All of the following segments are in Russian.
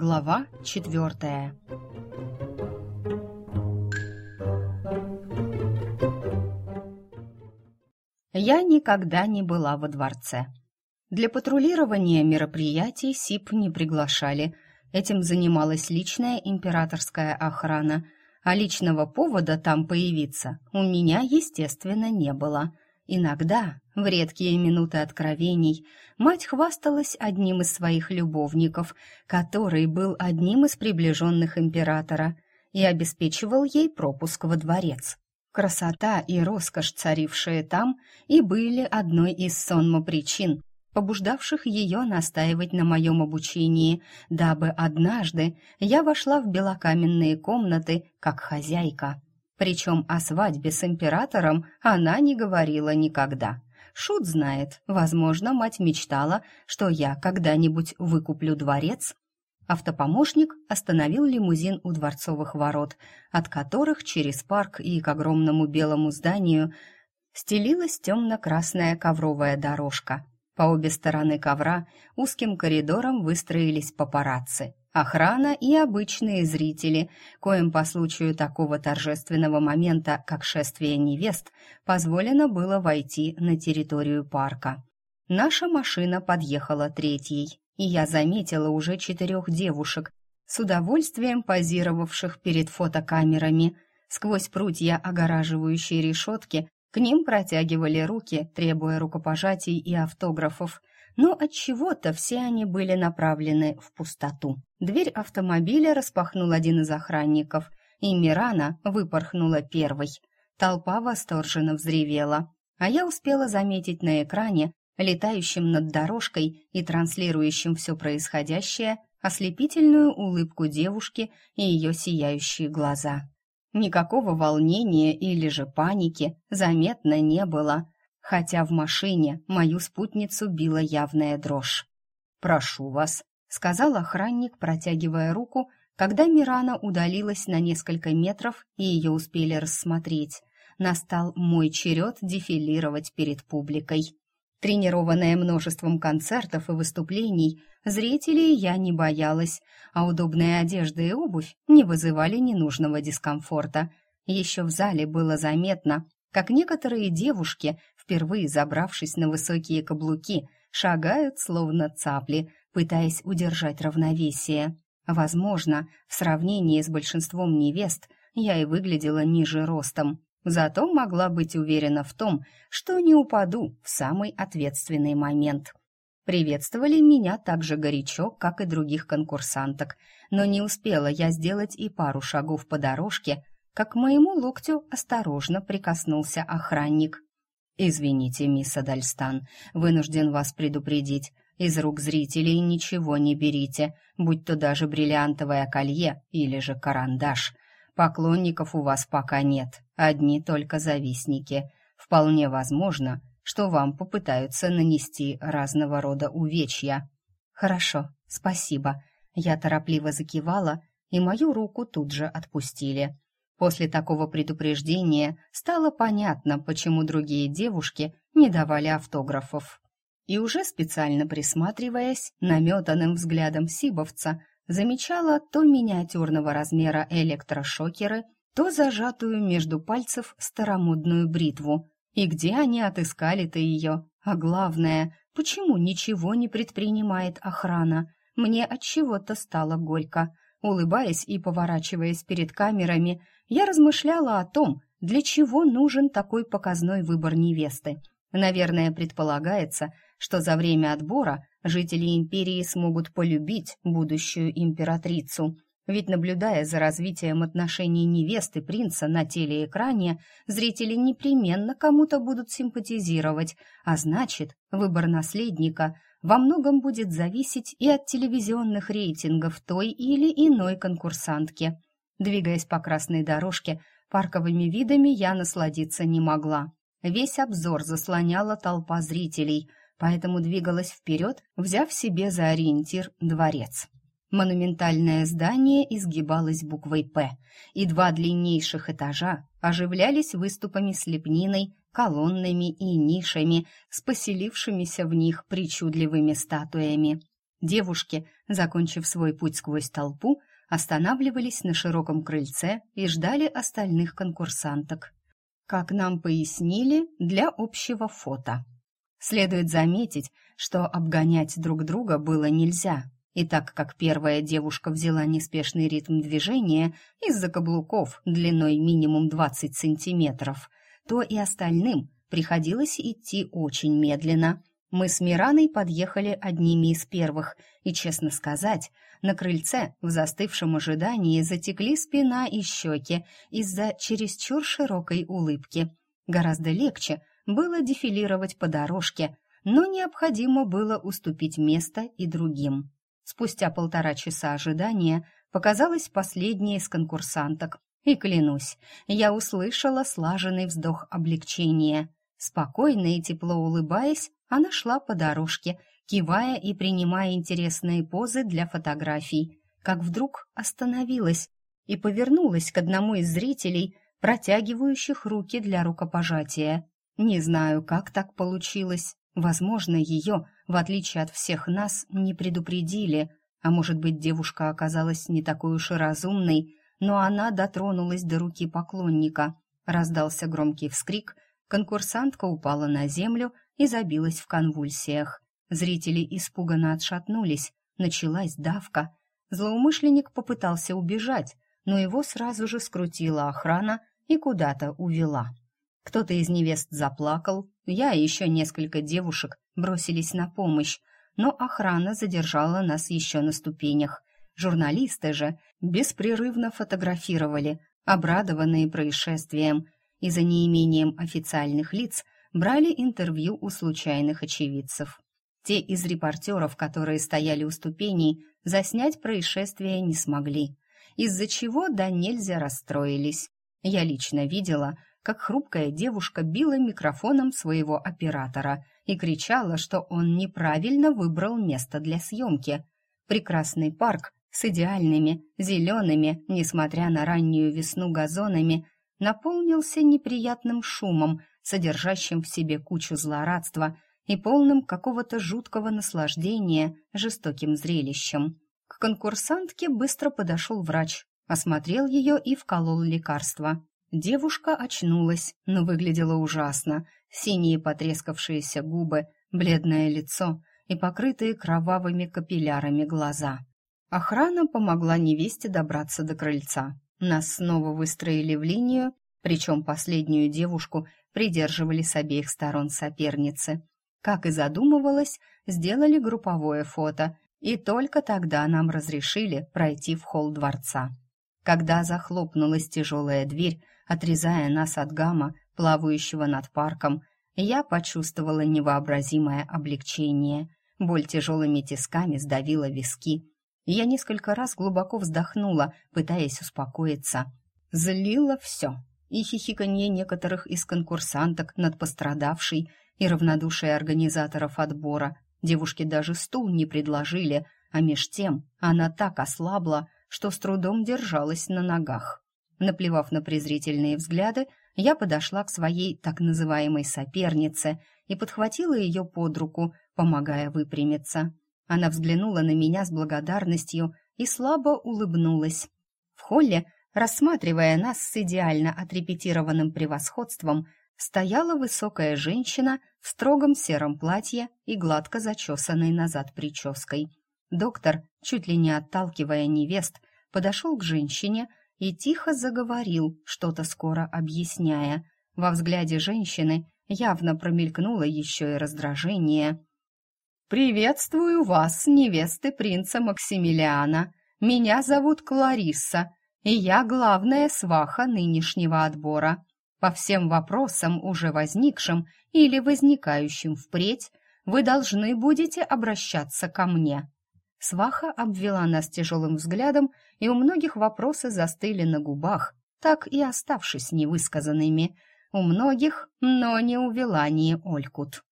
Глава четвертая Я никогда не была во дворце. Для патрулирования мероприятий СИП не приглашали. Этим занималась личная императорская охрана, а личного повода там появиться у меня, естественно, не было. Иногда, в редкие минуты откровений, мать хвасталась одним из своих любовников, который был одним из приближенных императора, и обеспечивал ей пропуск во дворец. Красота и роскошь, царившие там, и были одной из сонмо причин, побуждавших ее настаивать на моем обучении, дабы однажды я вошла в белокаменные комнаты как хозяйка. Причем о свадьбе с императором она не говорила никогда. Шут знает, возможно, мать мечтала, что я когда-нибудь выкуплю дворец. Автопомощник остановил лимузин у дворцовых ворот, от которых через парк и к огромному белому зданию стелилась темно-красная ковровая дорожка. По обе стороны ковра узким коридором выстроились папарацци, охрана и обычные зрители, коим по случаю такого торжественного момента, как шествие невест, позволено было войти на территорию парка. Наша машина подъехала третьей, и я заметила уже четырех девушек, с удовольствием позировавших перед фотокамерами. Сквозь прутья огораживающей решетки к ним протягивали руки, требуя рукопожатий и автографов, но от чего-то все они были направлены в пустоту. Дверь автомобиля распахнул один из охранников, и Мирана выпорхнула первой. Толпа восторженно взревела, а я успела заметить на экране, летающем над дорожкой и транслирующем все происходящее, ослепительную улыбку девушки и ее сияющие глаза. Никакого волнения или же паники заметно не было, хотя в машине мою спутницу била явная дрожь. «Прошу вас», — сказал охранник, протягивая руку, когда Мирана удалилась на несколько метров и ее успели рассмотреть. Настал мой черед дефилировать перед публикой. Тренированная множеством концертов и выступлений, зрителей я не боялась, а удобная одежда и обувь не вызывали ненужного дискомфорта. Еще в зале было заметно, как некоторые девушки, впервые забравшись на высокие каблуки, шагают словно цапли, пытаясь удержать равновесие. Возможно, в сравнении с большинством невест я и выглядела ниже ростом, Зато могла быть уверена в том, что не упаду в самый ответственный момент. Приветствовали меня так же горячо, как и других конкурсанток, но не успела я сделать и пару шагов по дорожке, как к моему локтю осторожно прикоснулся охранник. «Извините, мисс Адальстан, вынужден вас предупредить. Из рук зрителей ничего не берите, будь то даже бриллиантовое колье или же карандаш. Поклонников у вас пока нет, одни только завистники. Вполне возможно, что вам попытаются нанести разного рода увечья. Хорошо, спасибо. Я торопливо закивала, и мою руку тут же отпустили. После такого предупреждения стало понятно, почему другие девушки не давали автографов. И уже специально присматриваясь, наметанным взглядом сибовца, замечала то миниатюрного размера электрошокеры, то зажатую между пальцев старомодную бритву. И где они отыскали-то ее? А главное, почему ничего не предпринимает охрана? Мне от чего-то стало горько. Улыбаясь и поворачиваясь перед камерами, я размышляла о том, для чего нужен такой показной выбор невесты. Наверное, предполагается, что за время отбора жители империи смогут полюбить будущую императрицу. Ведь наблюдая за развитием отношений невесты принца на телеэкране, зрители непременно кому-то будут симпатизировать, а значит, выбор наследника во многом будет зависеть и от телевизионных рейтингов той или иной конкурсантки. Двигаясь по красной дорожке, парковыми видами я насладиться не могла. Весь обзор заслоняла толпа зрителей, поэтому двигалась вперед, взяв себе за ориентир дворец. Монументальное здание изгибалось буквой «П», и два длиннейших этажа оживлялись выступами с лепниной, колоннами и нишами с поселившимися в них причудливыми статуями. Девушки, закончив свой путь сквозь толпу, останавливались на широком крыльце и ждали остальных конкурсанток. Как нам пояснили, для общего фото. Следует заметить, что обгонять друг друга было нельзя, и так как первая девушка взяла неспешный ритм движения из-за каблуков длиной минимум 20 сантиметров, то и остальным приходилось идти очень медленно. Мы с Мираной подъехали одними из первых, и, честно сказать, на крыльце в застывшем ожидании затекли спина и щеки из-за чересчур широкой улыбки. Гораздо легче было дефилировать по дорожке, но необходимо было уступить место и другим. Спустя полтора часа ожидания показалась последняя из конкурсанток, и, клянусь, я услышала слаженный вздох облегчения. Спокойно и тепло улыбаясь, она шла по дорожке, кивая и принимая интересные позы для фотографий, как вдруг остановилась и повернулась к одному из зрителей, протягивающих руки для рукопожатия. Не знаю, как так получилось. Возможно, ее, в отличие от всех нас, не предупредили, а может быть, девушка оказалась не такой уж и разумной, но она дотронулась до руки поклонника. Раздался громкий вскрик, конкурсантка упала на землю и забилась в конвульсиях. Зрители испуганно отшатнулись, началась давка. Злоумышленник попытался убежать, но его сразу же скрутила охрана и куда-то увела. Кто-то из невест заплакал, я и еще несколько девушек бросились на помощь, но охрана задержала нас еще на ступенях. Журналисты же беспрерывно фотографировали, обрадованные происшествием, и за неимением официальных лиц брали интервью у случайных очевидцев. Те из репортеров, которые стояли у ступеней, заснять происшествие не смогли, из-за чего да нельзя расстроились. Я лично видела, как хрупкая девушка била микрофоном своего оператора и кричала, что он неправильно выбрал место для съемки. Прекрасный парк с идеальными, зелеными, несмотря на раннюю весну газонами, наполнился неприятным шумом, содержащим в себе кучу злорадства и полным какого-то жуткого наслаждения жестоким зрелищем. К конкурсантке быстро подошел врач, осмотрел ее и вколол лекарство. Девушка очнулась, но выглядела ужасно. Синие потрескавшиеся губы, бледное лицо и покрытые кровавыми капиллярами глаза. Охрана помогла невесте добраться до крыльца. Нас снова выстроили в линию, причем последнюю девушку придерживали с обеих сторон соперницы. Как и задумывалось, сделали групповое фото, и только тогда нам разрешили пройти в холл дворца. Когда захлопнулась тяжелая дверь, отрезая нас от гамма, плавающего над парком, я почувствовала невообразимое облегчение. Боль тяжелыми тисками сдавила виски. Я несколько раз глубоко вздохнула, пытаясь успокоиться. Злило все. И хихиканье некоторых из конкурсанток над пострадавшей, и равнодушие организаторов отбора. Девушке даже стул не предложили, а меж тем она так ослабла, что с трудом держалась на ногах. Наплевав на презрительные взгляды, я подошла к своей так называемой сопернице и подхватила ее под руку, помогая выпрямиться. Она взглянула на меня с благодарностью и слабо улыбнулась. В холле, рассматривая нас с идеально отрепетированным превосходством, стояла высокая женщина в строгом сером платье и гладко зачесанной назад прической. Доктор, чуть ли не отталкивая невест, подошел к женщине и тихо заговорил, что-то скоро объясняя. Во взгляде женщины явно промелькнуло еще и раздражение. «Приветствую вас, невесты принца Максимилиана. Меня зовут Кларисса, и я главная сваха нынешнего отбора. По всем вопросам, уже возникшим или возникающим впредь, вы должны будете обращаться ко мне. Сваха обвела нас тяжелым взглядом, и у многих вопросы застыли на губах, так и оставшись невысказанными. У многих, но не у Вилании Олькут.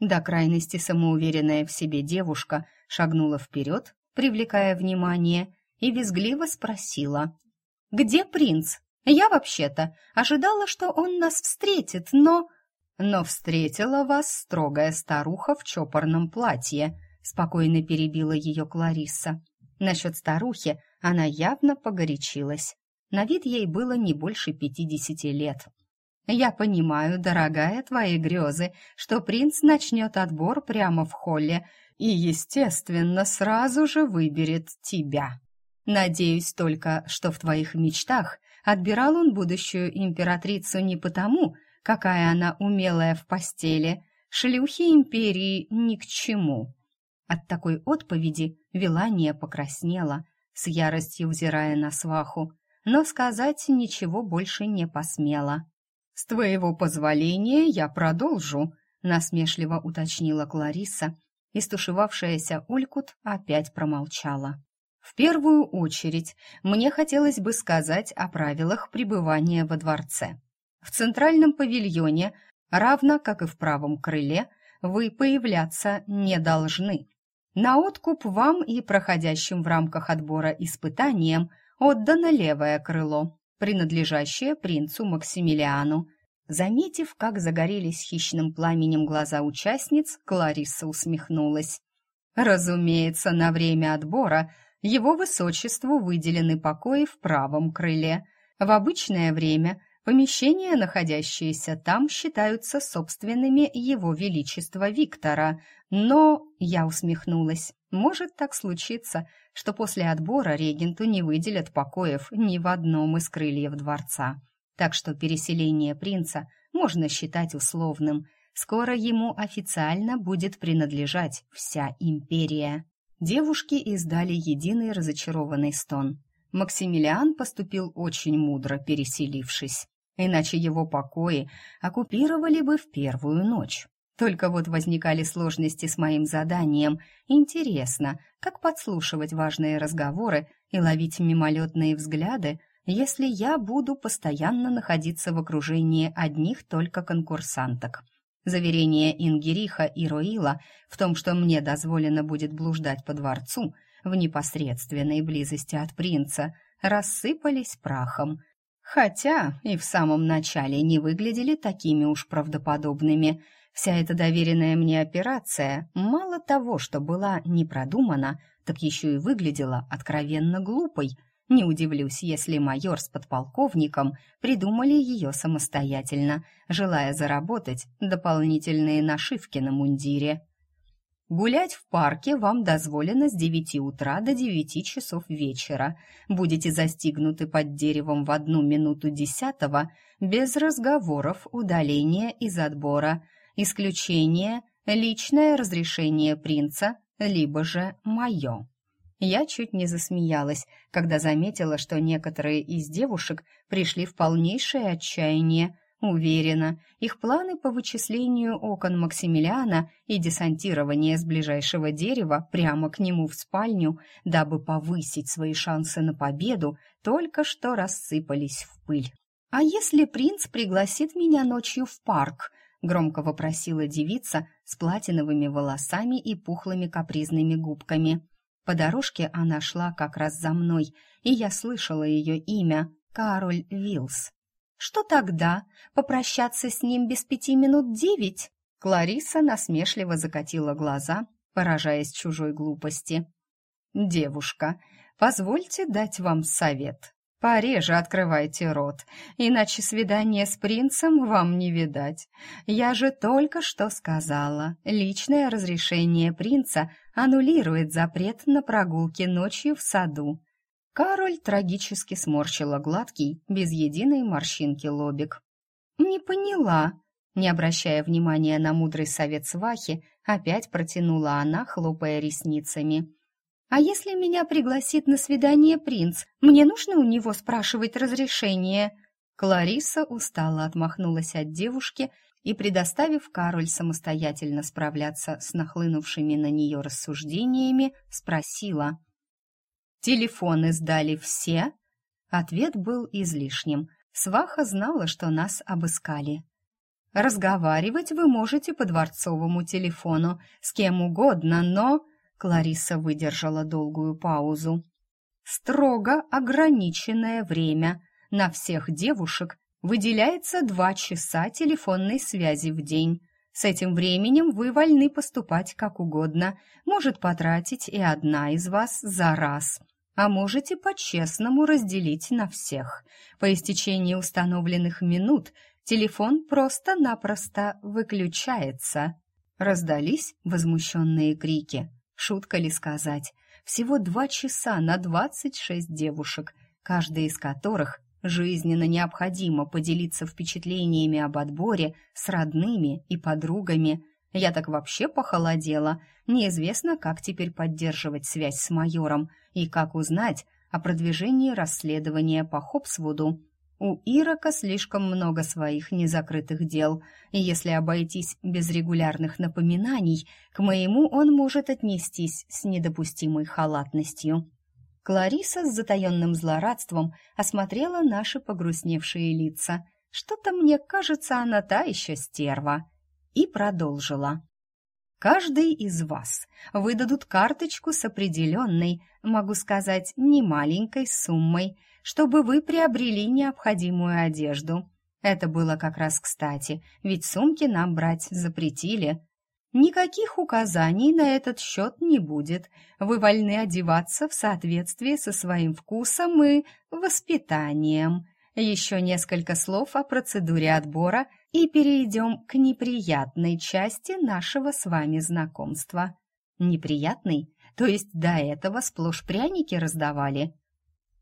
До крайности самоуверенная в себе девушка шагнула вперед, привлекая внимание, и визгливо спросила. «Где принц? Я вообще-то ожидала, что он нас встретит, но...» «Но встретила вас строгая старуха в чопорном платье», спокойно перебила ее Кларисса. Насчет старухи она явно погорячилась. На вид ей было не больше пятидесяти лет. «Я понимаю, дорогая, твои грезы, что принц начнет отбор прямо в холле и, естественно, сразу же выберет тебя. Надеюсь только, что в твоих мечтах отбирал он будущую императрицу не потому, какая она умелая в постели, шлюхи империи ни к чему». От такой отповеди Вилания покраснела, с яростью взирая на сваху, но сказать ничего больше не посмела. «С твоего позволения я продолжу», — насмешливо уточнила Клариса, и стушевавшаяся опять промолчала. «В первую очередь мне хотелось бы сказать о правилах пребывания во дворце. В центральном павильоне, равно как и в правом крыле, вы появляться не должны. На откуп вам и проходящим в рамках отбора испытаниям отдано левое крыло, принадлежащее принцу Максимилиану. Заметив, как загорелись хищным пламенем глаза участниц, Кларисса усмехнулась. Разумеется, на время отбора его высочеству выделены покои в правом крыле. В обычное время Помещения, находящиеся там, считаются собственными его величества Виктора, но, я усмехнулась, может так случиться, что после отбора регенту не выделят покоев ни в одном из крыльев дворца. Так что переселение принца можно считать условным. Скоро ему официально будет принадлежать вся империя. Девушки издали единый разочарованный стон. Максимилиан поступил очень мудро, переселившись иначе его покои оккупировали бы в первую ночь. Только вот возникали сложности с моим заданием. Интересно, как подслушивать важные разговоры и ловить мимолетные взгляды, если я буду постоянно находиться в окружении одних только конкурсанток. Заверения Ингериха и Роила в том, что мне дозволено будет блуждать по дворцу в непосредственной близости от принца, рассыпались прахом, Хотя и в самом начале не выглядели такими уж правдоподобными. Вся эта доверенная мне операция мало того, что была не продумана, так еще и выглядела откровенно глупой. Не удивлюсь, если майор с подполковником придумали ее самостоятельно, желая заработать дополнительные нашивки на мундире. Гулять в парке вам дозволено с 9 утра до 9 часов вечера. Будете застигнуты под деревом в одну минуту десятого, без разговоров, удаления из отбора. Исключение – личное разрешение принца, либо же мое. Я чуть не засмеялась, когда заметила, что некоторые из девушек пришли в полнейшее отчаяние – Уверена, их планы по вычислению окон Максимилиана и десантирование с ближайшего дерева прямо к нему в спальню, дабы повысить свои шансы на победу, только что рассыпались в пыль. «А если принц пригласит меня ночью в парк?» — громко вопросила девица с платиновыми волосами и пухлыми капризными губками. По дорожке она шла как раз за мной, и я слышала ее имя — Кароль Вилс. Что тогда? Попрощаться с ним без пяти минут девять? Клариса насмешливо закатила глаза, поражаясь чужой глупости. «Девушка, позвольте дать вам совет. Пореже открывайте рот, иначе свидание с принцем вам не видать. Я же только что сказала, личное разрешение принца аннулирует запрет на прогулки ночью в саду. Кароль трагически сморщила гладкий, без единой морщинки лобик. «Не поняла», не обращая внимания на мудрый совет свахи, опять протянула она, хлопая ресницами. «А если меня пригласит на свидание принц, мне нужно у него спрашивать разрешение?» Клариса устало отмахнулась от девушки и, предоставив Кароль самостоятельно справляться с нахлынувшими на нее рассуждениями, спросила. Телефоны сдали все? Ответ был излишним. Сваха знала, что нас обыскали. Разговаривать вы можете по дворцовому телефону с кем угодно, но Клариса выдержала долгую паузу. Строго ограниченное время. На всех девушек выделяется два часа телефонной связи в день. С этим временем вы вольны поступать как угодно. Может потратить и одна из вас за раз. А можете по-честному разделить на всех. По истечении установленных минут телефон просто-напросто выключается. Раздались возмущенные крики. Шутка ли сказать? Всего два часа на двадцать шесть девушек, каждая из которых жизненно необходимо поделиться впечатлениями об отборе с родными и подругами. Я так вообще похолодела. Неизвестно, как теперь поддерживать связь с майором и как узнать о продвижении расследования по Хопсвуду. У Ирака слишком много своих незакрытых дел, и если обойтись без регулярных напоминаний, к моему он может отнестись с недопустимой халатностью. Клариса с затаенным злорадством осмотрела наши погрустневшие лица. Что-то мне кажется, она та еще стерва. И продолжила. Каждый из вас выдадут карточку с определенной, могу сказать, немаленькой суммой, чтобы вы приобрели необходимую одежду. Это было как раз кстати, ведь сумки нам брать запретили. Никаких указаний на этот счет не будет. Вы вольны одеваться в соответствии со своим вкусом и воспитанием. Еще несколько слов о процедуре отбора и перейдем к неприятной части нашего с вами знакомства. Неприятный? То есть до этого сплошь пряники раздавали?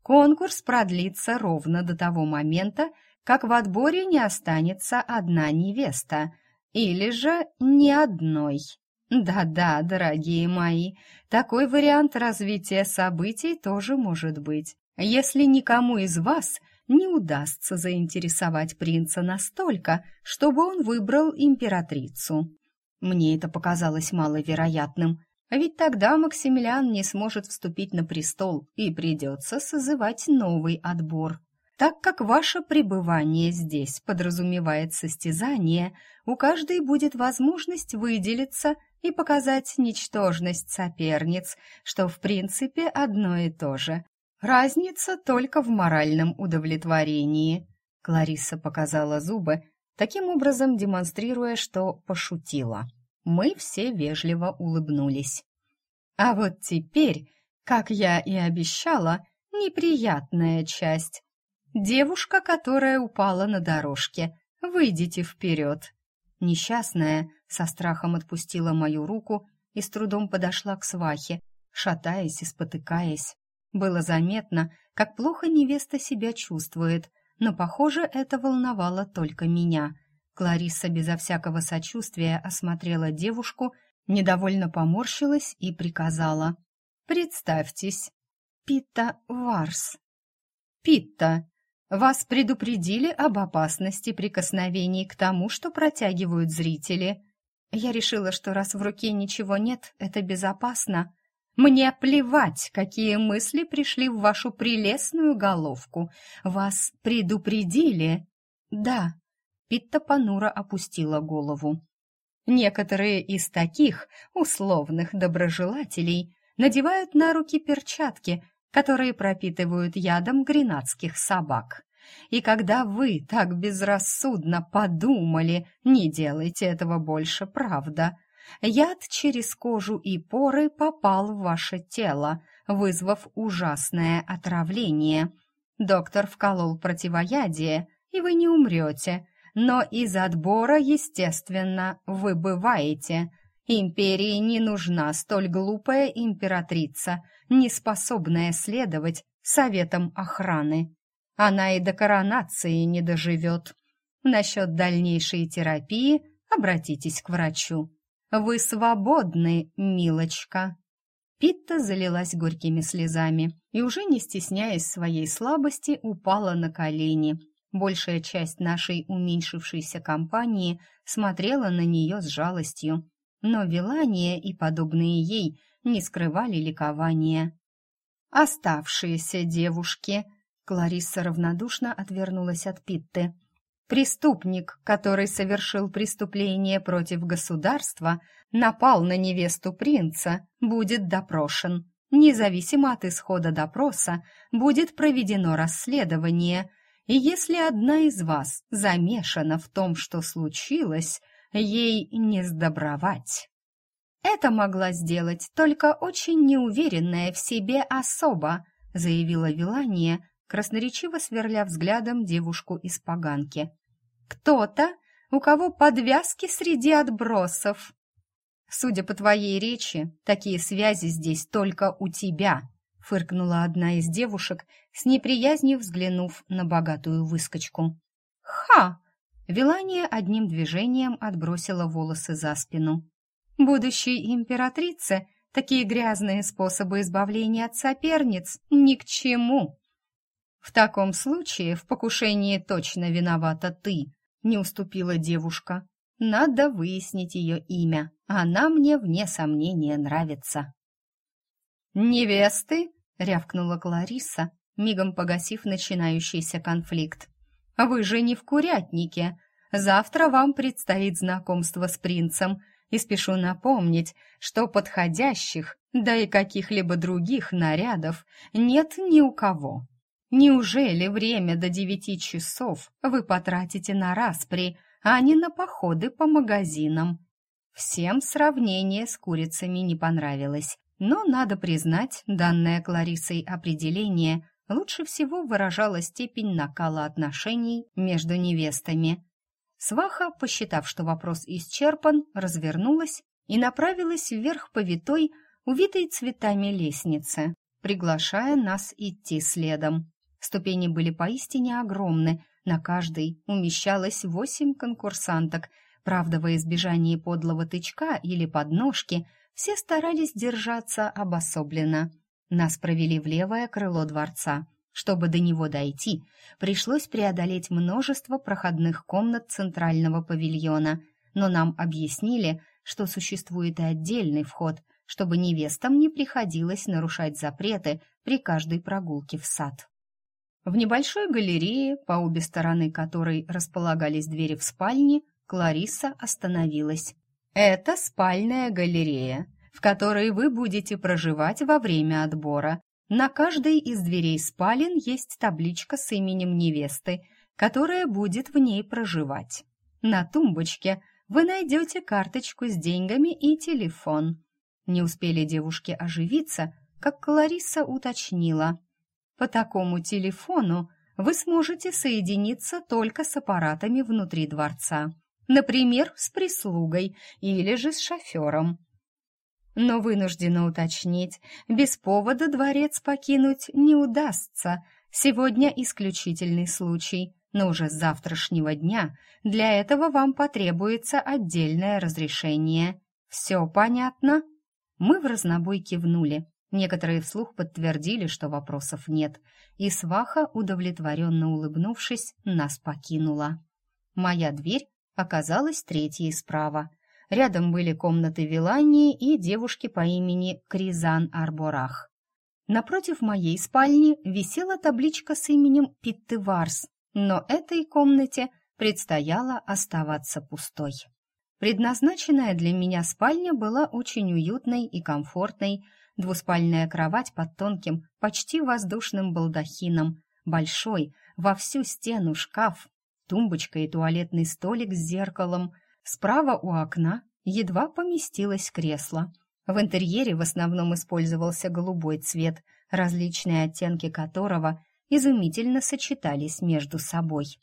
Конкурс продлится ровно до того момента, как в отборе не останется одна невеста – или же ни одной. Да-да, дорогие мои, такой вариант развития событий тоже может быть. Если никому из вас не удастся заинтересовать принца настолько, чтобы он выбрал императрицу. Мне это показалось маловероятным, ведь тогда Максимилиан не сможет вступить на престол и придется созывать новый отбор. Так как ваше пребывание здесь подразумевает состязание, у каждой будет возможность выделиться и показать ничтожность соперниц, что в принципе одно и то же. Разница только в моральном удовлетворении. Клариса показала зубы, таким образом демонстрируя, что пошутила. Мы все вежливо улыбнулись. А вот теперь, как я и обещала, неприятная часть. Девушка, которая упала на дорожке. Выйдите вперед. Несчастная со страхом отпустила мою руку и с трудом подошла к свахе, шатаясь и спотыкаясь. Было заметно, как плохо невеста себя чувствует, но, похоже, это волновало только меня. Клариса безо всякого сочувствия осмотрела девушку, недовольно поморщилась и приказала. «Представьтесь, Питта Варс». «Питта», вас предупредили об опасности прикосновений к тому, что протягивают зрители. Я решила, что раз в руке ничего нет, это безопасно. Мне плевать, какие мысли пришли в вашу прелестную головку. Вас предупредили? Да. Питта понуро опустила голову. Некоторые из таких условных доброжелателей надевают на руки перчатки, которые пропитывают ядом гренадских собак. И когда вы так безрассудно подумали, не делайте этого больше, правда. Яд через кожу и поры попал в ваше тело, вызвав ужасное отравление. Доктор вколол противоядие, и вы не умрете, но из отбора, естественно, вы бываете – Империи не нужна столь глупая императрица, не способная следовать советам охраны. Она и до коронации не доживет. Насчет дальнейшей терапии обратитесь к врачу. Вы свободны, милочка. Питта залилась горькими слезами и, уже не стесняясь своей слабости, упала на колени. Большая часть нашей уменьшившейся компании смотрела на нее с жалостью но Вилания и подобные ей не скрывали ликования. «Оставшиеся девушки!» Кларисса равнодушно отвернулась от Питты. «Преступник, который совершил преступление против государства, напал на невесту принца, будет допрошен. Независимо от исхода допроса, будет проведено расследование, и если одна из вас замешана в том, что случилось, ей не сдобровать. Это могла сделать только очень неуверенная в себе особа, заявила Вилания, красноречиво сверля взглядом девушку из поганки. Кто-то, у кого подвязки среди отбросов. Судя по твоей речи, такие связи здесь только у тебя, фыркнула одна из девушек, с неприязнью взглянув на богатую выскочку. Ха! Вилания одним движением отбросила волосы за спину. Будущей императрице такие грязные способы избавления от соперниц ни к чему. В таком случае в покушении точно виновата ты, не уступила девушка. Надо выяснить ее имя. Она мне, вне сомнения, нравится. «Невесты?» — рявкнула Клариса, мигом погасив начинающийся конфликт. «Вы же не в курятнике. Завтра вам предстоит знакомство с принцем, и спешу напомнить, что подходящих, да и каких-либо других нарядов нет ни у кого. Неужели время до девяти часов вы потратите на распри, а не на походы по магазинам. Всем сравнение с курицами не понравилось, но, надо признать, данное Кларисой определение лучше всего выражало степень накала отношений между невестами. Сваха, посчитав, что вопрос исчерпан, развернулась и направилась вверх по витой, увитой цветами лестнице, приглашая нас идти следом. Ступени были поистине огромны, на каждой умещалось восемь конкурсанток. Правда, во избежание подлого тычка или подножки все старались держаться обособленно. Нас провели в левое крыло дворца. Чтобы до него дойти, пришлось преодолеть множество проходных комнат центрального павильона, но нам объяснили, что существует и отдельный вход, чтобы невестам не приходилось нарушать запреты при каждой прогулке в сад. В небольшой галерее, по обе стороны которой располагались двери в спальне, Клариса остановилась. «Это спальная галерея, в которой вы будете проживать во время отбора. На каждой из дверей спален есть табличка с именем невесты, которая будет в ней проживать. На тумбочке вы найдете карточку с деньгами и телефон». Не успели девушки оживиться, как Клариса уточнила – по такому телефону вы сможете соединиться только с аппаратами внутри дворца, например, с прислугой или же с шофером. Но вынуждена уточнить, без повода дворец покинуть не удастся. Сегодня исключительный случай, но уже с завтрашнего дня для этого вам потребуется отдельное разрешение. Все понятно? Мы в разнобой кивнули. Некоторые вслух подтвердили, что вопросов нет, и сваха, удовлетворенно улыбнувшись, нас покинула. Моя дверь оказалась третьей справа. Рядом были комнаты Вилании и девушки по имени Кризан Арборах. Напротив моей спальни висела табличка с именем Питты Варс, но этой комнате предстояло оставаться пустой. Предназначенная для меня спальня была очень уютной и комфортной, Двуспальная кровать под тонким, почти воздушным балдахином, большой, во всю стену шкаф, тумбочка и туалетный столик с зеркалом. Справа у окна едва поместилось кресло. В интерьере в основном использовался голубой цвет, различные оттенки которого изумительно сочетались между собой.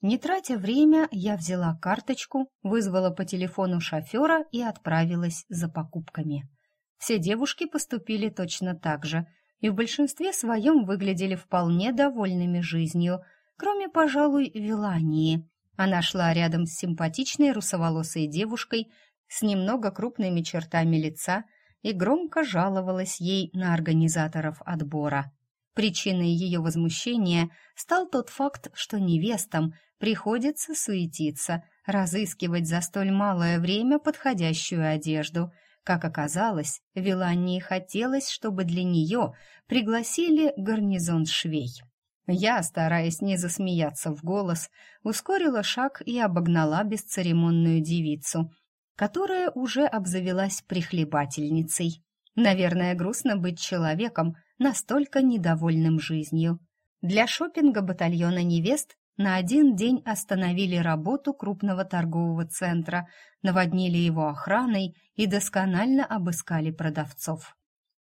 Не тратя время, я взяла карточку, вызвала по телефону шофера и отправилась за покупками. Все девушки поступили точно так же и в большинстве своем выглядели вполне довольными жизнью, кроме, пожалуй, Вилании. Она шла рядом с симпатичной русоволосой девушкой с немного крупными чертами лица и громко жаловалась ей на организаторов отбора. Причиной ее возмущения стал тот факт, что невестам приходится суетиться, разыскивать за столь малое время подходящую одежду – как оказалось, Вилании хотелось, чтобы для нее пригласили гарнизон швей. Я, стараясь не засмеяться в голос, ускорила шаг и обогнала бесцеремонную девицу, которая уже обзавелась прихлебательницей. Наверное, грустно быть человеком, настолько недовольным жизнью. Для шопинга батальона невест на один день остановили работу крупного торгового центра, наводнили его охраной и досконально обыскали продавцов.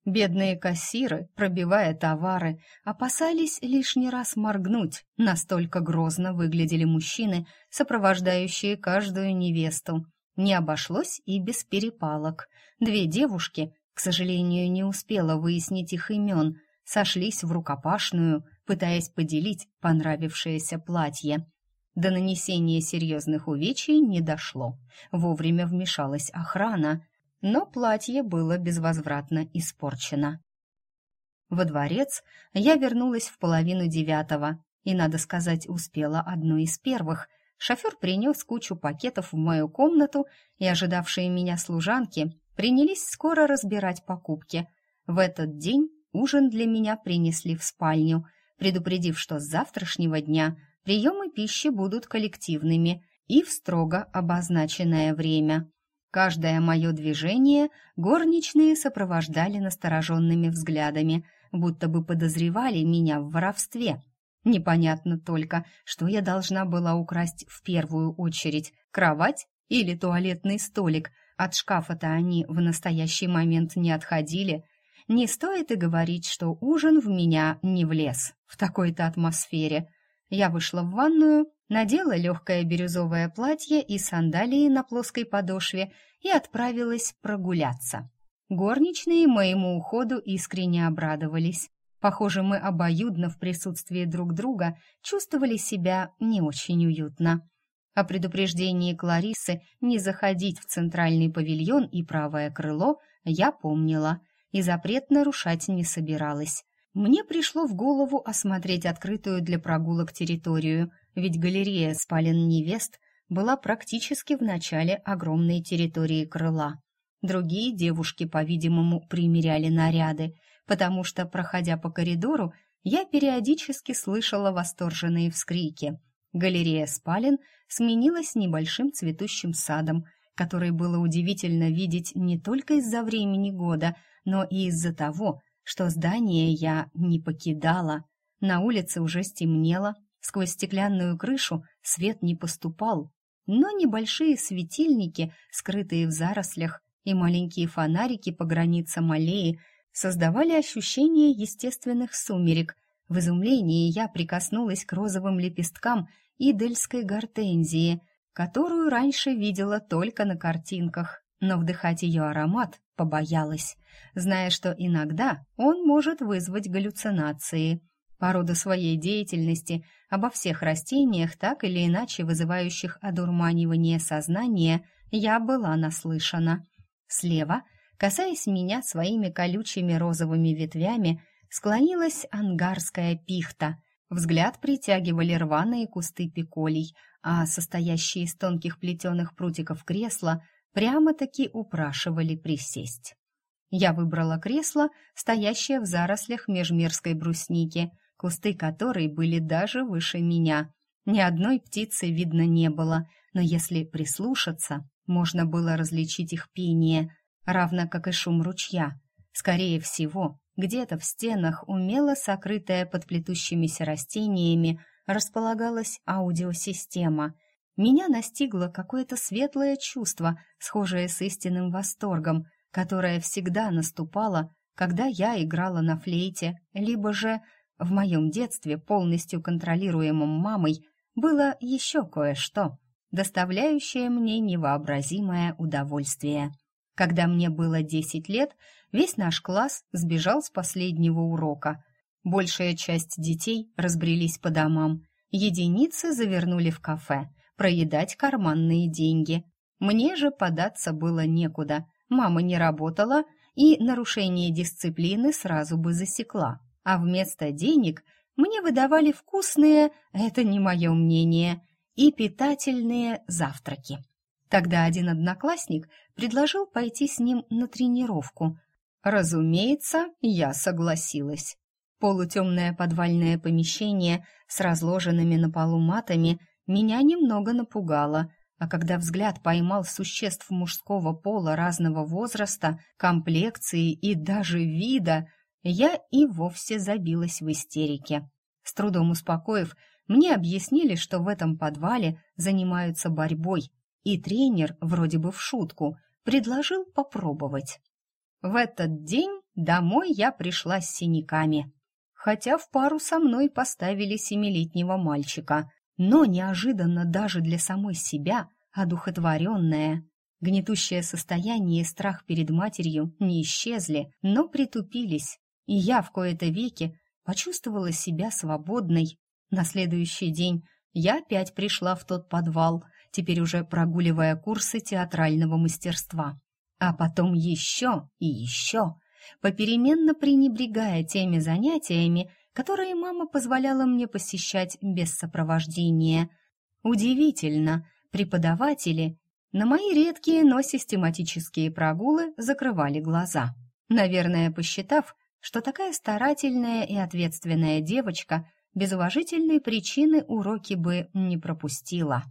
Бедные кассиры, пробивая товары, опасались лишний раз моргнуть, настолько грозно выглядели мужчины, сопровождающие каждую невесту. Не обошлось и без перепалок. Две девушки, к сожалению, не успела выяснить их имен, сошлись в рукопашную, пытаясь поделить понравившееся платье. До нанесения серьезных увечий не дошло. Вовремя вмешалась охрана, но платье было безвозвратно испорчено. Во дворец я вернулась в половину девятого и, надо сказать, успела одну из первых. Шофер принес кучу пакетов в мою комнату, и ожидавшие меня служанки принялись скоро разбирать покупки. В этот день ужин для меня принесли в спальню, предупредив, что с завтрашнего дня приемы пищи будут коллективными и в строго обозначенное время. Каждое мое движение горничные сопровождали настороженными взглядами, будто бы подозревали меня в воровстве. Непонятно только, что я должна была украсть в первую очередь – кровать или туалетный столик. От шкафа-то они в настоящий момент не отходили. Не стоит и говорить, что ужин в меня не влез в такой-то атмосфере. Я вышла в ванную надела легкое бирюзовое платье и сандалии на плоской подошве и отправилась прогуляться. Горничные моему уходу искренне обрадовались. Похоже, мы обоюдно в присутствии друг друга чувствовали себя не очень уютно. О предупреждении Кларисы не заходить в центральный павильон и правое крыло я помнила и запрет нарушать не собиралась. Мне пришло в голову осмотреть открытую для прогулок территорию – ведь галерея спален невест была практически в начале огромной территории крыла. Другие девушки, по-видимому, примеряли наряды, потому что, проходя по коридору, я периодически слышала восторженные вскрики. Галерея спален сменилась небольшим цветущим садом, который было удивительно видеть не только из-за времени года, но и из-за того, что здание я не покидала. На улице уже стемнело, Сквозь стеклянную крышу свет не поступал, но небольшие светильники, скрытые в зарослях, и маленькие фонарики по границам аллеи создавали ощущение естественных сумерек. В изумлении я прикоснулась к розовым лепесткам идельской гортензии, которую раньше видела только на картинках, но вдыхать ее аромат побоялась, зная, что иногда он может вызвать галлюцинации – по роду своей деятельности обо всех растениях, так или иначе вызывающих одурманивание сознания, я была наслышана. Слева, касаясь меня своими колючими розовыми ветвями, склонилась ангарская пихта. Взгляд притягивали рваные кусты пиколей, а состоящие из тонких плетеных прутиков кресла прямо-таки упрашивали присесть. Я выбрала кресло, стоящее в зарослях межмирской брусники – кусты которой были даже выше меня. Ни одной птицы видно не было, но если прислушаться, можно было различить их пение, равно как и шум ручья. Скорее всего, где-то в стенах, умело сокрытая под плетущимися растениями, располагалась аудиосистема. Меня настигло какое-то светлое чувство, схожее с истинным восторгом, которое всегда наступало, когда я играла на флейте, либо же в моем детстве, полностью контролируемом мамой, было еще кое-что, доставляющее мне невообразимое удовольствие. Когда мне было 10 лет, весь наш класс сбежал с последнего урока. Большая часть детей разбрелись по домам. Единицы завернули в кафе, проедать карманные деньги. Мне же податься было некуда. Мама не работала, и нарушение дисциплины сразу бы засекла а вместо денег мне выдавали вкусные, это не мое мнение, и питательные завтраки. Тогда один одноклассник предложил пойти с ним на тренировку. Разумеется, я согласилась. Полутемное подвальное помещение с разложенными на полу матами меня немного напугало, а когда взгляд поймал существ мужского пола разного возраста, комплекции и даже вида – я и вовсе забилась в истерике. С трудом успокоив, мне объяснили, что в этом подвале занимаются борьбой, и тренер, вроде бы в шутку, предложил попробовать. В этот день домой я пришла с синяками, хотя в пару со мной поставили семилетнего мальчика, но неожиданно даже для самой себя одухотворенная. Гнетущее состояние и страх перед матерью не исчезли, но притупились, и я в кои-то веки почувствовала себя свободной. На следующий день я опять пришла в тот подвал, теперь уже прогуливая курсы театрального мастерства. А потом еще и еще, попеременно пренебрегая теми занятиями, которые мама позволяла мне посещать без сопровождения. Удивительно, преподаватели на мои редкие, но систематические прогулы закрывали глаза. Наверное, посчитав, что такая старательная и ответственная девочка без уважительной причины уроки бы не пропустила.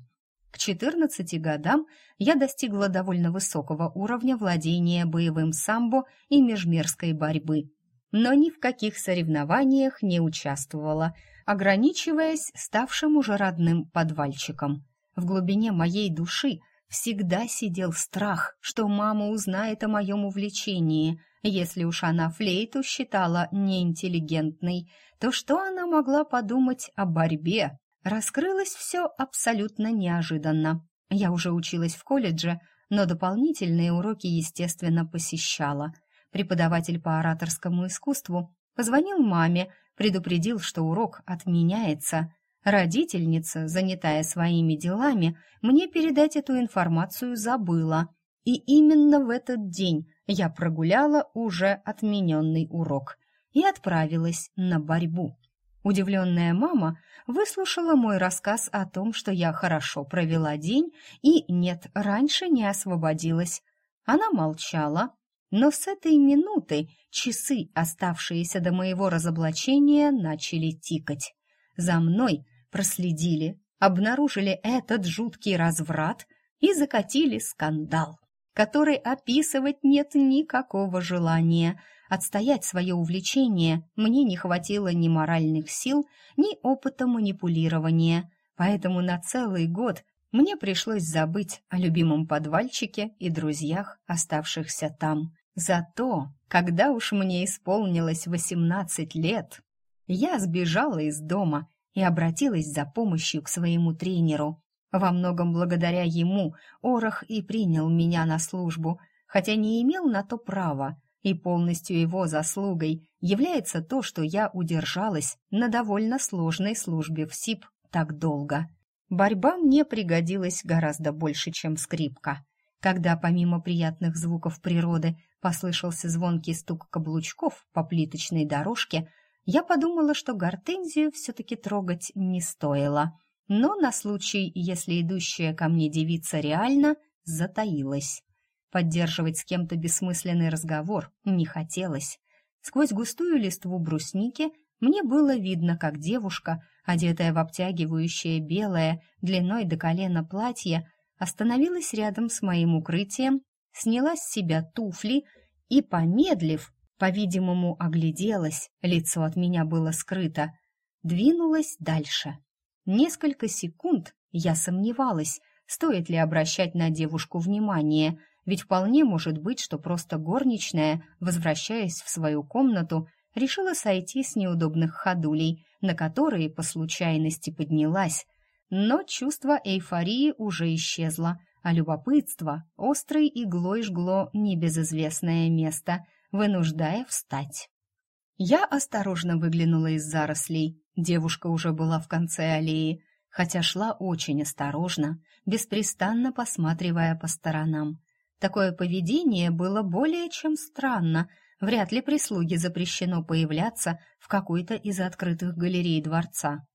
К 14 годам я достигла довольно высокого уровня владения боевым самбо и межмерской борьбы, но ни в каких соревнованиях не участвовала, ограничиваясь ставшим уже родным подвальчиком. В глубине моей души – всегда сидел страх, что мама узнает о моем увлечении. Если уж она флейту считала неинтеллигентной, то что она могла подумать о борьбе? Раскрылось все абсолютно неожиданно. Я уже училась в колледже, но дополнительные уроки, естественно, посещала. Преподаватель по ораторскому искусству позвонил маме, предупредил, что урок отменяется. Родительница, занятая своими делами, мне передать эту информацию забыла. И именно в этот день я прогуляла уже отмененный урок и отправилась на борьбу. Удивленная мама выслушала мой рассказ о том, что я хорошо провела день и, нет, раньше не освободилась. Она молчала, но с этой минуты часы, оставшиеся до моего разоблачения, начали тикать. За мной проследили, обнаружили этот жуткий разврат и закатили скандал, который описывать нет никакого желания. Отстоять свое увлечение мне не хватило ни моральных сил, ни опыта манипулирования, поэтому на целый год мне пришлось забыть о любимом подвальчике и друзьях, оставшихся там. Зато, когда уж мне исполнилось восемнадцать лет, я сбежала из дома и обратилась за помощью к своему тренеру. Во многом благодаря ему Орах и принял меня на службу, хотя не имел на то права, и полностью его заслугой является то, что я удержалась на довольно сложной службе в СИП так долго. Борьба мне пригодилась гораздо больше, чем скрипка. Когда помимо приятных звуков природы послышался звонкий стук каблучков по плиточной дорожке, я подумала, что гортензию все-таки трогать не стоило, но на случай, если идущая ко мне девица реально, затаилась. Поддерживать с кем-то бессмысленный разговор не хотелось. Сквозь густую листву брусники мне было видно, как девушка, одетая в обтягивающее белое, длиной до колена платье, остановилась рядом с моим укрытием, сняла с себя туфли и, помедлив, по-видимому, огляделась, лицо от меня было скрыто, двинулась дальше. Несколько секунд я сомневалась, стоит ли обращать на девушку внимание, ведь вполне может быть, что просто горничная, возвращаясь в свою комнату, решила сойти с неудобных ходулей, на которые по случайности поднялась. Но чувство эйфории уже исчезло, а любопытство острой иглой жгло небезызвестное место — вынуждая встать. Я осторожно выглянула из зарослей. Девушка уже была в конце аллеи, хотя шла очень осторожно, беспрестанно посматривая по сторонам. Такое поведение было более чем странно. Вряд ли прислуге запрещено появляться в какой-то из открытых галерей дворца.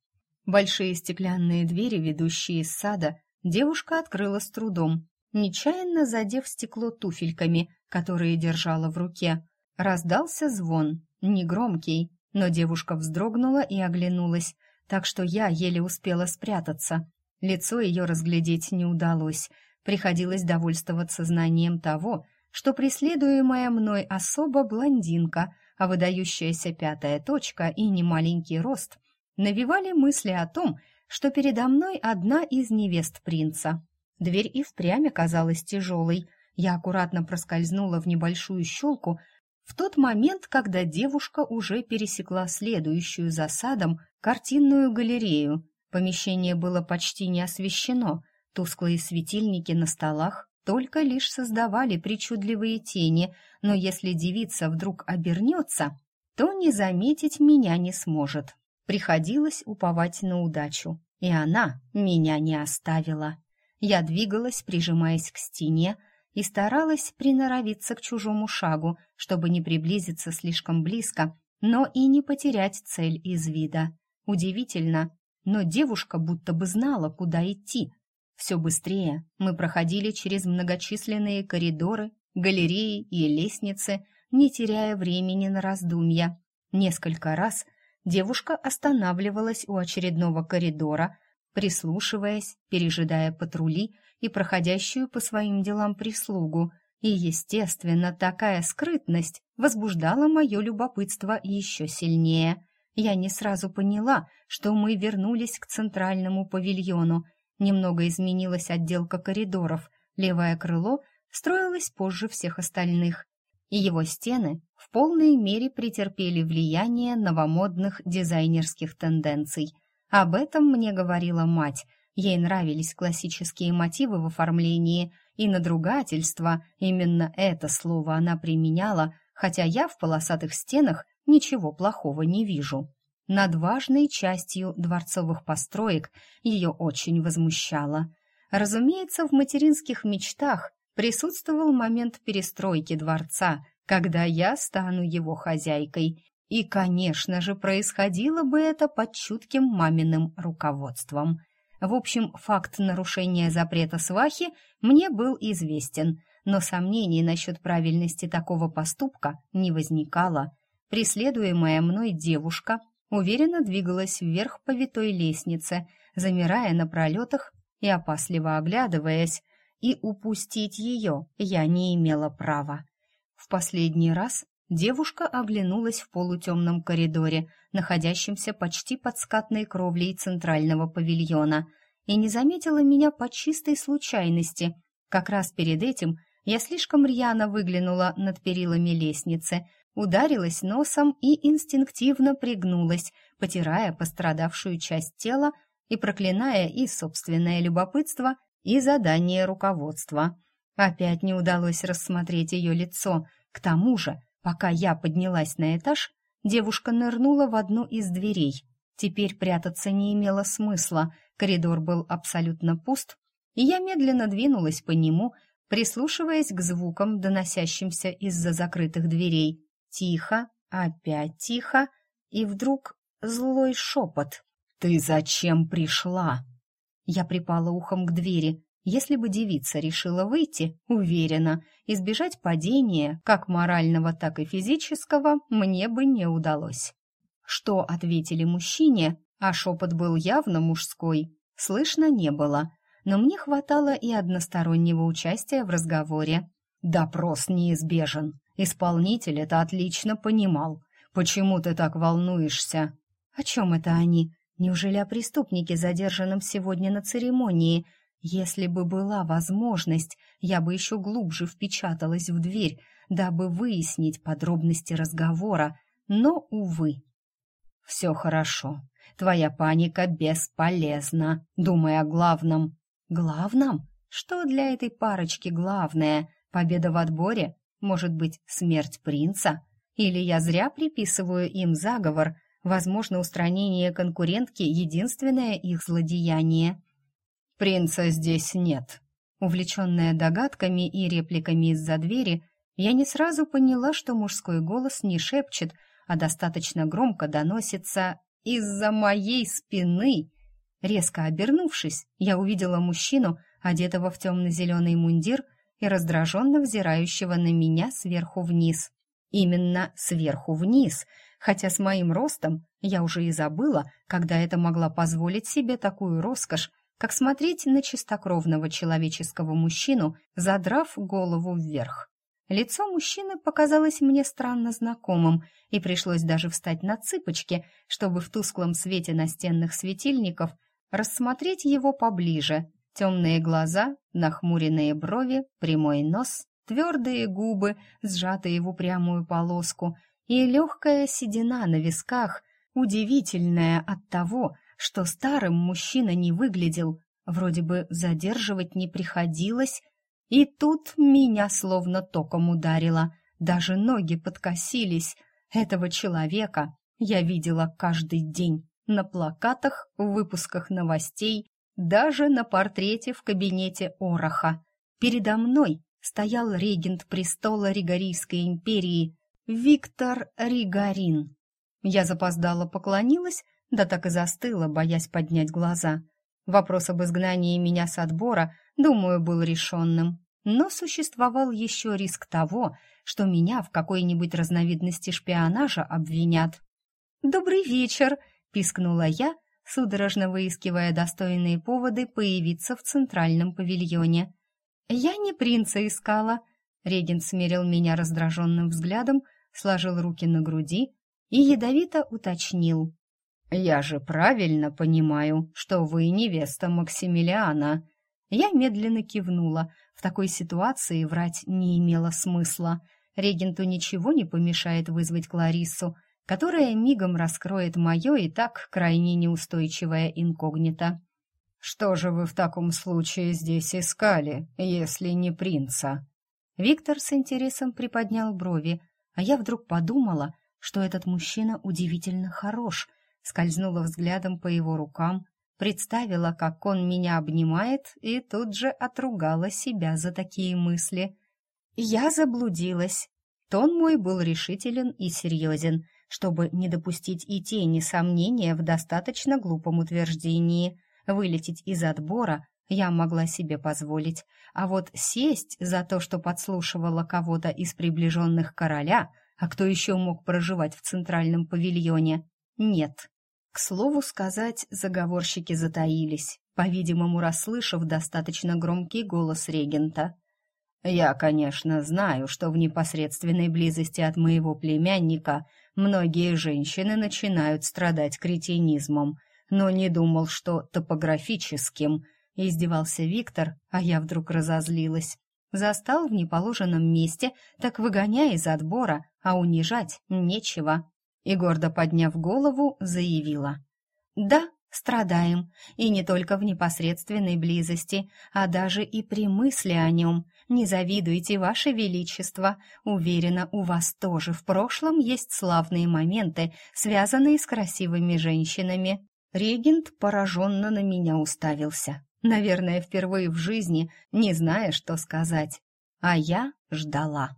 Большие стеклянные двери, ведущие из сада, девушка открыла с трудом, нечаянно задев стекло туфельками, которые держала в руке. Раздался звон, негромкий, но девушка вздрогнула и оглянулась, так что я еле успела спрятаться. Лицо ее разглядеть не удалось. Приходилось довольствоваться знанием того, что преследуемая мной особа блондинка, а выдающаяся пятая точка и немаленький рост навевали мысли о том, что передо мной одна из невест принца. Дверь и впрямь оказалась тяжелой. Я аккуратно проскользнула в небольшую щелку в тот момент, когда девушка уже пересекла следующую за садом картинную галерею. Помещение было почти не освещено, тусклые светильники на столах только лишь создавали причудливые тени, но если девица вдруг обернется, то не заметить меня не сможет. Приходилось уповать на удачу, и она меня не оставила. Я двигалась, прижимаясь к стене, и старалась приноровиться к чужому шагу, чтобы не приблизиться слишком близко, но и не потерять цель из вида. Удивительно, но девушка будто бы знала, куда идти. Все быстрее мы проходили через многочисленные коридоры, галереи и лестницы, не теряя времени на раздумья. Несколько раз – девушка останавливалась у очередного коридора, прислушиваясь, пережидая патрули и проходящую по своим делам прислугу. И, естественно, такая скрытность возбуждала мое любопытство еще сильнее. Я не сразу поняла, что мы вернулись к центральному павильону. Немного изменилась отделка коридоров. Левое крыло строилось позже всех остальных и его стены в полной мере претерпели влияние новомодных дизайнерских тенденций. Об этом мне говорила мать. Ей нравились классические мотивы в оформлении, и надругательство, именно это слово она применяла, хотя я в полосатых стенах ничего плохого не вижу. Над важной частью дворцовых построек ее очень возмущало. Разумеется, в материнских мечтах присутствовал момент перестройки дворца, когда я стану его хозяйкой. И, конечно же, происходило бы это под чутким маминым руководством. В общем, факт нарушения запрета свахи мне был известен, но сомнений насчет правильности такого поступка не возникало. Преследуемая мной девушка уверенно двигалась вверх по витой лестнице, замирая на пролетах и опасливо оглядываясь, и упустить ее я не имела права. В последний раз девушка оглянулась в полутемном коридоре, находящемся почти под скатной кровлей центрального павильона, и не заметила меня по чистой случайности. Как раз перед этим я слишком рьяно выглянула над перилами лестницы, ударилась носом и инстинктивно пригнулась, потирая пострадавшую часть тела и проклиная и собственное любопытство, и задание руководства. Опять не удалось рассмотреть ее лицо. К тому же, пока я поднялась на этаж, девушка нырнула в одну из дверей. Теперь прятаться не имело смысла, коридор был абсолютно пуст, и я медленно двинулась по нему, прислушиваясь к звукам, доносящимся из-за закрытых дверей. Тихо, опять тихо, и вдруг злой шепот. «Ты зачем пришла?» Я припала ухом к двери. Если бы девица решила выйти, уверена, избежать падения, как морального, так и физического, мне бы не удалось. Что ответили мужчине, а шепот был явно мужской, слышно не было, но мне хватало и одностороннего участия в разговоре. Допрос неизбежен. Исполнитель это отлично понимал. Почему ты так волнуешься? О чем это они? Неужели о преступнике, задержанном сегодня на церемонии? Если бы была возможность, я бы еще глубже впечаталась в дверь, дабы выяснить подробности разговора, но, увы. «Все хорошо. Твоя паника бесполезна. Думай о главном». «Главном? Что для этой парочки главное? Победа в отборе? Может быть, смерть принца? Или я зря приписываю им заговор?» Возможно, устранение конкурентки — единственное их злодеяние. «Принца здесь нет». Увлеченная догадками и репликами из-за двери, я не сразу поняла, что мужской голос не шепчет, а достаточно громко доносится «из-за моей спины». Резко обернувшись, я увидела мужчину, одетого в темно-зеленый мундир и раздраженно взирающего на меня сверху вниз. Именно сверху вниз — хотя с моим ростом я уже и забыла, когда это могла позволить себе такую роскошь, как смотреть на чистокровного человеческого мужчину, задрав голову вверх. Лицо мужчины показалось мне странно знакомым, и пришлось даже встать на цыпочки, чтобы в тусклом свете настенных светильников рассмотреть его поближе. Темные глаза, нахмуренные брови, прямой нос, твердые губы, сжатые в упрямую полоску, и легкая седина на висках, удивительная от того, что старым мужчина не выглядел, вроде бы задерживать не приходилось, и тут меня словно током ударило, даже ноги подкосились. Этого человека я видела каждый день на плакатах, в выпусках новостей, даже на портрете в кабинете Ороха. Передо мной стоял регент престола Ригорийской империи Виктор Ригарин. Я запоздала поклонилась, да так и застыла, боясь поднять глаза. Вопрос об изгнании меня с отбора, думаю, был решенным. Но существовал еще риск того, что меня в какой-нибудь разновидности шпионажа обвинят. «Добрый вечер!» — пискнула я, судорожно выискивая достойные поводы появиться в центральном павильоне. «Я не принца искала», — регент смерил меня раздраженным взглядом, сложил руки на груди и ядовито уточнил. «Я же правильно понимаю, что вы невеста Максимилиана». Я медленно кивнула. В такой ситуации врать не имело смысла. Регенту ничего не помешает вызвать Клариссу, которая мигом раскроет мое и так крайне неустойчивое инкогнито. «Что же вы в таком случае здесь искали, если не принца?» Виктор с интересом приподнял брови, а я вдруг подумала, что этот мужчина удивительно хорош, скользнула взглядом по его рукам, представила, как он меня обнимает, и тут же отругала себя за такие мысли. Я заблудилась. Тон мой был решителен и серьезен, чтобы не допустить и тени сомнения в достаточно глупом утверждении. Вылететь из отбора я могла себе позволить, а вот сесть за то, что подслушивала кого-то из приближенных короля, а кто еще мог проживать в центральном павильоне, нет. К слову сказать, заговорщики затаились, по-видимому, расслышав достаточно громкий голос регента. «Я, конечно, знаю, что в непосредственной близости от моего племянника многие женщины начинают страдать кретинизмом, но не думал, что топографическим», — издевался Виктор, а я вдруг разозлилась. Застал в неположенном месте, так выгоняй из отбора, а унижать нечего и, гордо подняв голову, заявила. «Да, страдаем, и не только в непосредственной близости, а даже и при мысли о нем. Не завидуйте, Ваше Величество. Уверена, у вас тоже в прошлом есть славные моменты, связанные с красивыми женщинами». Регент пораженно на меня уставился. Наверное, впервые в жизни, не зная, что сказать. А я ждала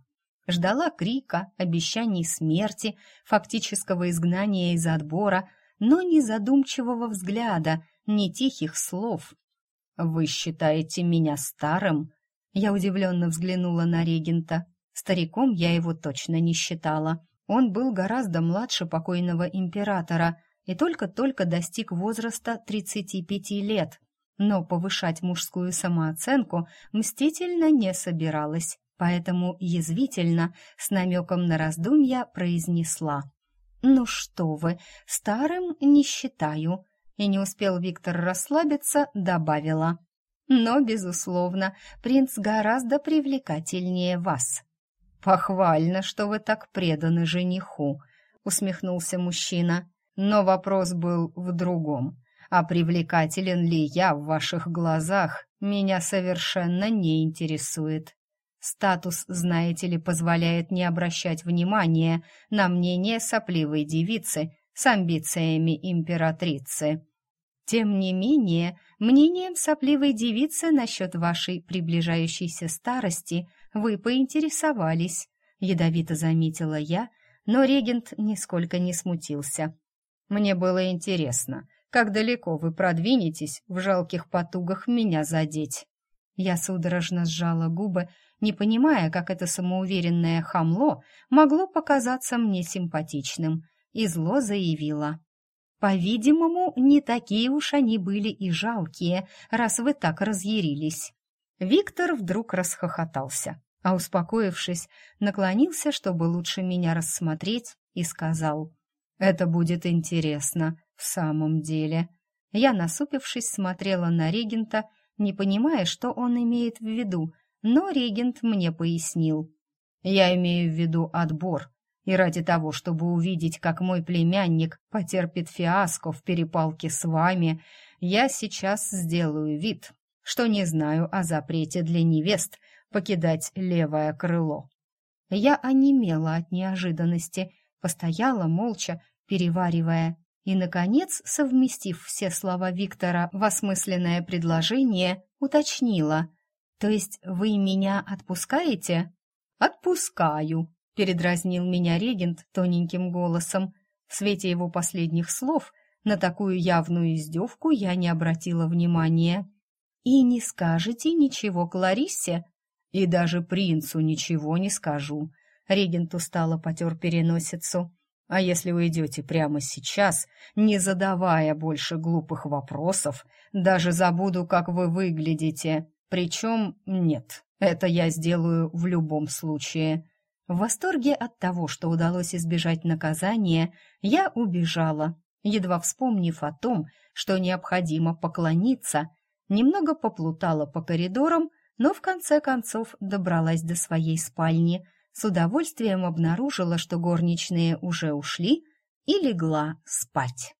ждала крика, обещаний смерти, фактического изгнания из отбора, но ни задумчивого взгляда, ни тихих слов. «Вы считаете меня старым?» Я удивленно взглянула на регента. Стариком я его точно не считала. Он был гораздо младше покойного императора и только-только достиг возраста 35 лет, но повышать мужскую самооценку мстительно не собиралась поэтому язвительно, с намеком на раздумья, произнесла. «Ну что вы, старым не считаю». И не успел Виктор расслабиться, добавила. «Но, безусловно, принц гораздо привлекательнее вас». «Похвально, что вы так преданы жениху», — усмехнулся мужчина. «Но вопрос был в другом. А привлекателен ли я в ваших глазах, меня совершенно не интересует». Статус, знаете ли, позволяет не обращать внимания на мнение сопливой девицы с амбициями императрицы. Тем не менее, мнением сопливой девицы насчет вашей приближающейся старости вы поинтересовались, ядовито заметила я, но регент нисколько не смутился. Мне было интересно, как далеко вы продвинетесь в жалких потугах меня задеть. Я судорожно сжала губы не понимая, как это самоуверенное хамло могло показаться мне симпатичным, и зло заявила. «По-видимому, не такие уж они были и жалкие, раз вы так разъярились». Виктор вдруг расхохотался. а успокоившись, наклонился, чтобы лучше меня рассмотреть, и сказал, «Это будет интересно, в самом деле». Я, насупившись, смотрела на регента, не понимая, что он имеет в виду, но регент мне пояснил. «Я имею в виду отбор, и ради того, чтобы увидеть, как мой племянник потерпит фиаско в перепалке с вами, я сейчас сделаю вид, что не знаю о запрете для невест покидать левое крыло». Я онемела от неожиданности, постояла молча, переваривая, и, наконец, совместив все слова Виктора в осмысленное предложение, уточнила. «То есть вы меня отпускаете?» «Отпускаю», — передразнил меня регент тоненьким голосом. В свете его последних слов на такую явную издевку я не обратила внимания. «И не скажете ничего Клариссе?» «И даже принцу ничего не скажу», — регент устало потер переносицу. А если уйдете прямо сейчас, не задавая больше глупых вопросов, даже забуду, как вы выглядите. Причем нет, это я сделаю в любом случае. В восторге от того, что удалось избежать наказания, я убежала, едва вспомнив о том, что необходимо поклониться, немного поплутала по коридорам, но в конце концов добралась до своей спальни – с удовольствием обнаружила, что горничные уже ушли, и легла спать.